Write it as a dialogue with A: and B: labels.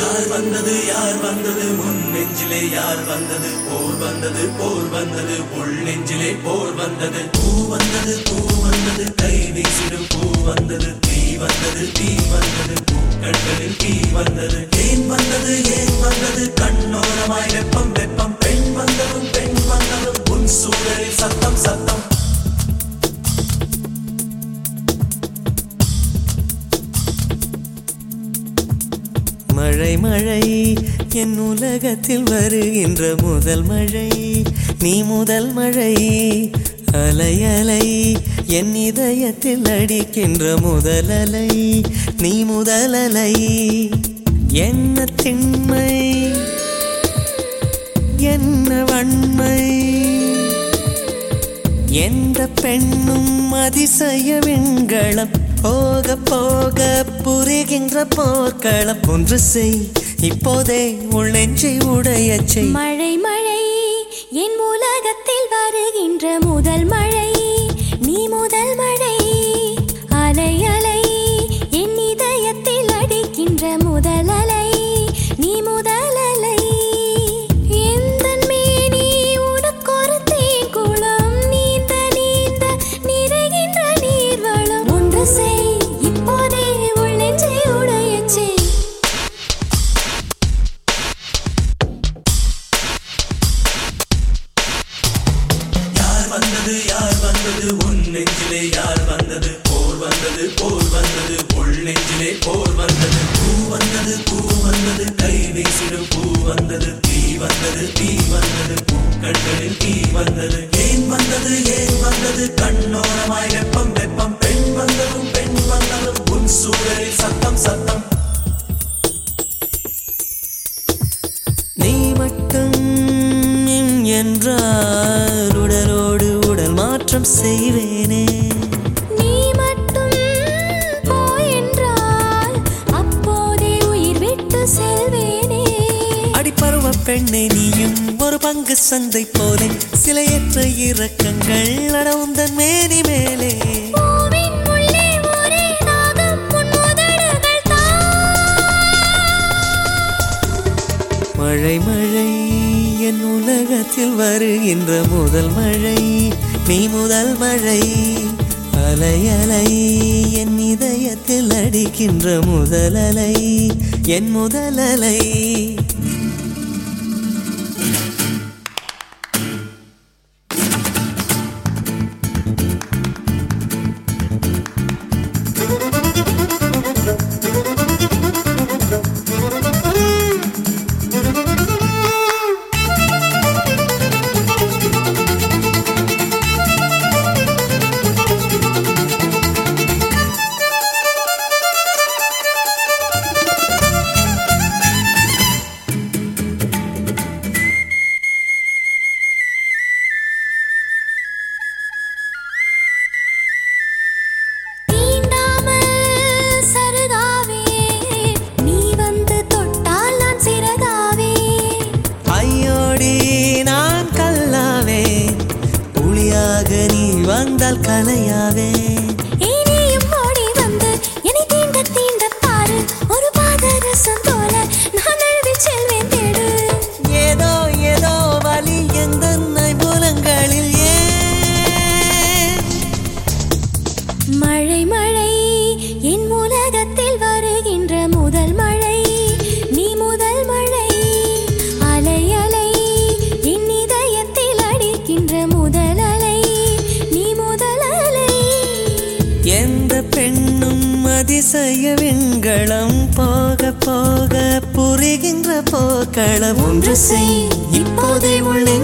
A: யார் வந்தது யார் வந்தது? உன் நெஞ்சிலே யார் வந்தது? போர் வந்தது போர் வந்தது. உள் நெஞ்சிலே போர் வந்தது. பூ வந்தது பூ வந்தது. கை வீசிடும் பூ வந்தது. தீ வந்தது தீ வந்தது. பூக்கண்களில் தீ வந்தது.
B: மழை மழை என் உலகத்தில் வருகின்ற முதல் மழை. நீ முதல் மழை அலை அலை. என் இதயத்தில் அடிக்கின்ற முதல் அலை. நீ முதல் அலை. என்ன திண்மை என்ன வன்மை. எந்த பெண்ணும் அதிசய விண்களம் போக போக புரிகின்ற போர்க்களம் ஒன்று செய். இப்போதே உள் உடையச்சை செய்.
C: மழை மழை என் உலகத்தில் வருகின்ற
A: வந்தது யார் வந்தது? உன் நெஞ்சிலே யார் வந்தது? போர் வந்தது போர் வந்தது. உள் நெஞ்சிலே போர் வந்தது. பூ வந்தது பூ வந்தது. கை வீசிடும் பூ வந்தது. தீ வந்தது தீ வந்தது. பூக்கண்களில் தீ வந்தது. ஏன் வந்தது? ஏன் வந்தது? கண்ணோரமாய் வெப்பம் வெப்பம். பெண் வந்ததும் பெண் வந்ததும். உன் சூழலில் சத்தம் சத்தம்.
B: நீ மட்டும் என்றால் மாற்றம் செய்வேனே.
C: நீ மட்டும் போ என்றால் அப்போதே உயிர் விட்டு செல்வேனே.
B: அடிப்பருவ பெண்ணை நீயும் ஒரு பங்கு சந்தை போலே. சிலையற்ற இறக்கங்கள் அடவுந்தன் மேனி மேலே. மழை மழை என் உலகத்தில் வருகின்ற முதல் மழை. நீ முதல் மழை அலையலை என் இதயத்தில் அடிக்கின்ற முதலலை என் முதலலை. கலையாவே. எந்த பெண்ணும் அதிசய விண்களம் போக போக புரிகின்ற போக்களம். ஒன்று செய் இப்போதே உள்ளே